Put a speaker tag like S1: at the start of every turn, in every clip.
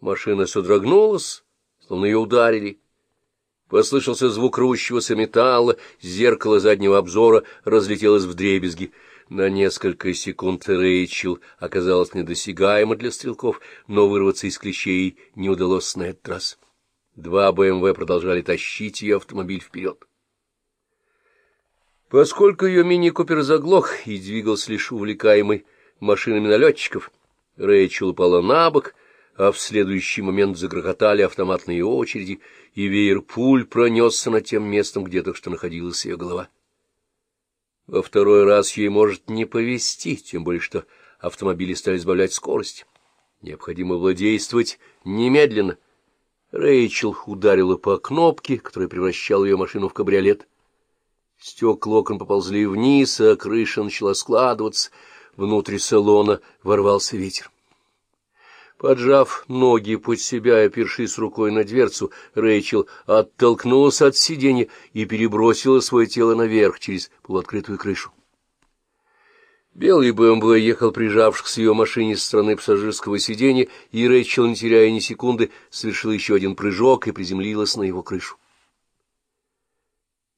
S1: Машина содрогнулась, словно ее ударили. Послышался звук рущегося металла, зеркало заднего обзора разлетелось в дребезги. На несколько секунд Рэйчел оказалась недосягаема для стрелков, но вырваться из клещей не удалось на этот раз. Два БМВ продолжали тащить ее автомобиль вперед. Поскольку ее мини-купер заглох и двигался лишь увлекаемый машинами налетчиков, Рэйчел упала на бок, а в следующий момент загрохотали автоматные очереди, и веер пуль пронесся над тем местом, где только что находилась ее голова. Во второй раз ей может не повезти, тем более что автомобили стали сбавлять скорость. Необходимо было действовать немедленно. Рэйчел ударила по кнопке, которая превращала ее машину в кабриолет. Стекла окон поползли вниз, а крыша начала складываться. Внутрь салона ворвался ветер. Поджав ноги под себя и опершись рукой на дверцу, Рэйчел оттолкнулась от сиденья и перебросила свое тело наверх через полуоткрытую крышу. Белый БМВ ехал, прижавшись к ее машине с стороны пассажирского сиденья, и Рэйчел, не теряя ни секунды, совершила еще один прыжок и приземлилась на его крышу.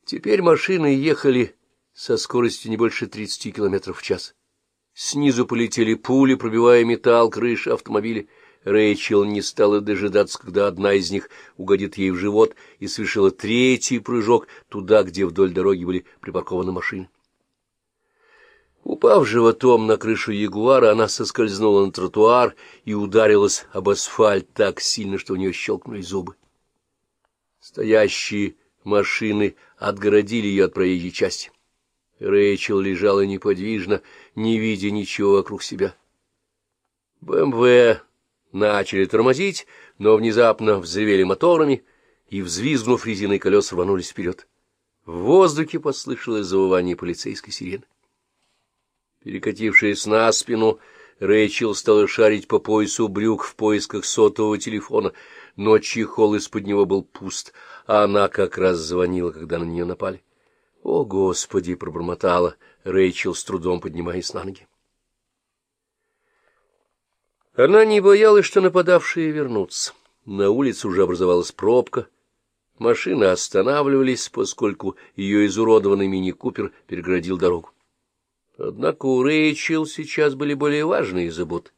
S1: Теперь машины ехали со скоростью не больше 30 км в час. Снизу полетели пули, пробивая металл крыши автомобиля. Рэйчел не стала дожидаться, когда одна из них угодит ей в живот, и совершила третий прыжок туда, где вдоль дороги были припаркованы машины. Упав животом на крышу Ягуара, она соскользнула на тротуар и ударилась об асфальт так сильно, что у нее щелкнули зубы. Стоящие машины отгородили ее от проезжей части. Рэйчел лежала неподвижно, не видя ничего вокруг себя. БМВ начали тормозить, но внезапно взревели моторами, и, взвизгнув резиной колес, рванулись вперед. В воздухе послышалось завывание полицейской сирены. Перекатившись на спину, Рэйчел стала шарить по поясу брюк в поисках сотового телефона, но чехол из-под него был пуст, а она как раз звонила, когда на нее напали. — О, Господи! — пробормотала Рэйчел, с трудом поднимаясь на ноги. Она не боялась, что нападавшие вернутся. На улице уже образовалась пробка. Машины останавливались, поскольку ее изуродованный мини-купер переградил дорогу. Однако у Рэйчел сейчас были более важные заботы.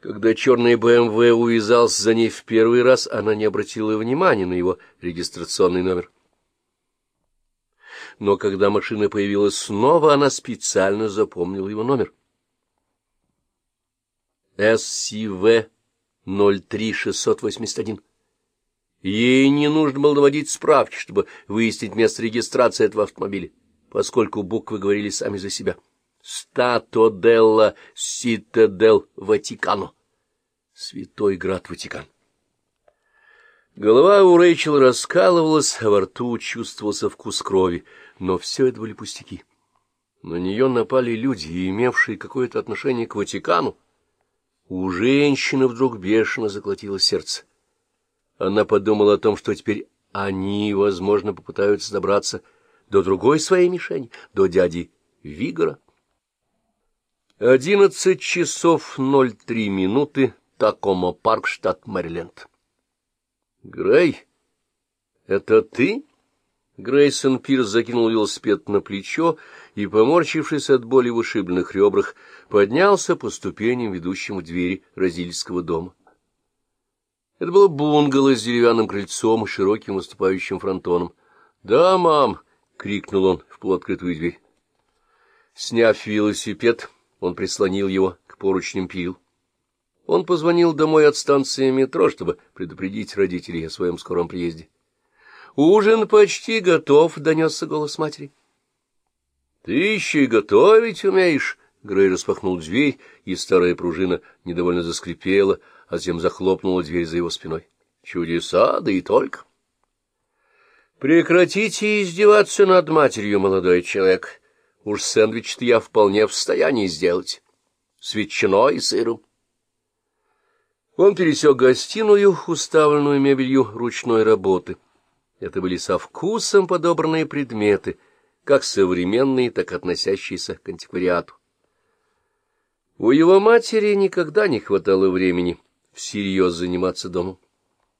S1: Когда черный БМВ увязался за ней в первый раз, она не обратила внимания на его регистрационный номер но когда машина появилась снова, она специально запомнила его номер. СCВ 03681. Ей не нужно было наводить справки, чтобы выяснить место регистрации этого автомобиля, поскольку буквы говорили сами за себя. Стато делла Ситадел Ватикано. Святой град Ватикан. Голова у Рэйчел раскалывалась, а во рту чувствовался вкус крови, но все это были пустяки. На нее напали люди, имевшие какое-то отношение к Ватикану. У женщины вдруг бешено заколотило сердце. Она подумала о том, что теперь они, возможно, попытаются добраться до другой своей мишени, до дяди Вигора. Одиннадцать часов ноль три минуты, Такомо Парк, штат Мэриленд. Грей, это ты? Грейсон Пирс закинул велосипед на плечо и, поморщившись от боли в ушибленных ребрах, поднялся по ступеням, ведущим в двери Розильского дома. Это было бунгало с деревянным крыльцом и широким выступающим фронтоном. — Да, мам! — крикнул он в полуоткрытую дверь. Сняв велосипед, он прислонил его к поручням пил. Он позвонил домой от станции метро, чтобы предупредить родителей о своем скором приезде. «Ужин почти готов», — донесся голос матери. «Ты еще и готовить умеешь?» Грей распахнул дверь, и старая пружина недовольно заскрипела, а затем захлопнула дверь за его спиной. «Чудеса, да и только!» «Прекратите издеваться над матерью, молодой человек. Уж сэндвич-то я вполне в состоянии сделать. С ветчиной и сыром». Он пересек гостиную, уставленную мебелью ручной работы. Это были со вкусом подобранные предметы, как современные, так относящиеся к антиквариату. У его матери никогда не хватало времени всерьез заниматься домом.